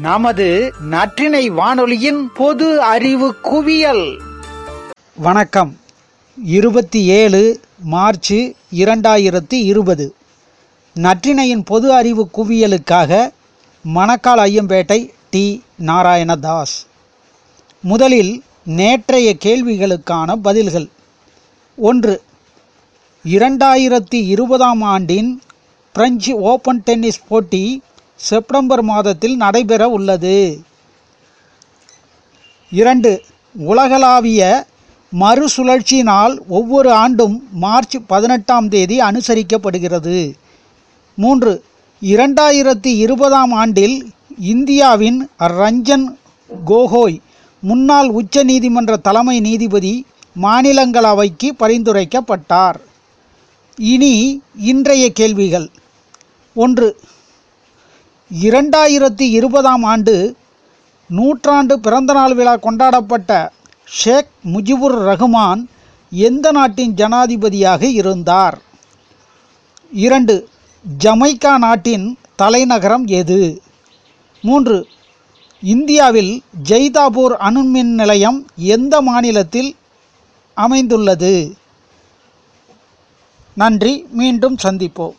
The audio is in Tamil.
நமது நற்றினை வானொலியின் பொது அறிவு குவியல். வணக்கம். இருபத்தி ஏழு மார்ச் இரண்டாயிரத்தி இருபது. நற்றினையின் பொது அறிவு குவியலுக்காக மணக்கால் ஐயம்பேட்டை டி. நாராயணதாஸ். முதலில் நேற்றைய கேள்விகளுக்கான பதில்கள். ஒன்று இரண்டாயிரத்தி இருபதாம் ஆண்டின் பிரெஞ்சு ஓபன் டென்னிஸ் போட்டி செப்டம்பர் மாதத்தில் நடைபெற உள்ளது. இரண்டு உலகளாவிய மறுசுழற்சி நாள் ஒவ்வொரு ஆண்டும் மார்ச் பதினெட்டாம் தேதி அனுசரிக்கப்படுகிறது. மூன்று இரண்டாயிரத்தி இருபதாம் ஆண்டில் இந்தியாவின் ரஞ்சன் கோகோய் முன்னாள் உச்ச நீதிமன்ற தலைமை நீதிபதி மாநிலங்களவைக்கு பரிந்துரைக்கப்பட்டார். இனி இன்றைய கேள்விகள். ஒன்று இரண்டாயிரத்தி இருபதாம் ஆண்டு நூற்றாண்டு பிறந்தநாள் விழா கொண்டாடப்பட்ட ஷேக் முஜிபுர் ரஹ்மான் எந்த நாட்டின் ஜனாதிபதியாக இருந்தார்? இரண்டு ஜமைக்கா நாட்டின் தலைநகரம் எது? மூன்று இந்தியாவில் ஜெய்தாபூர் அணுமின் நிலையம் எந்த மாநிலத்தில் அமைந்துள்ளது? நன்றி மீண்டும் சந்திப்போம்.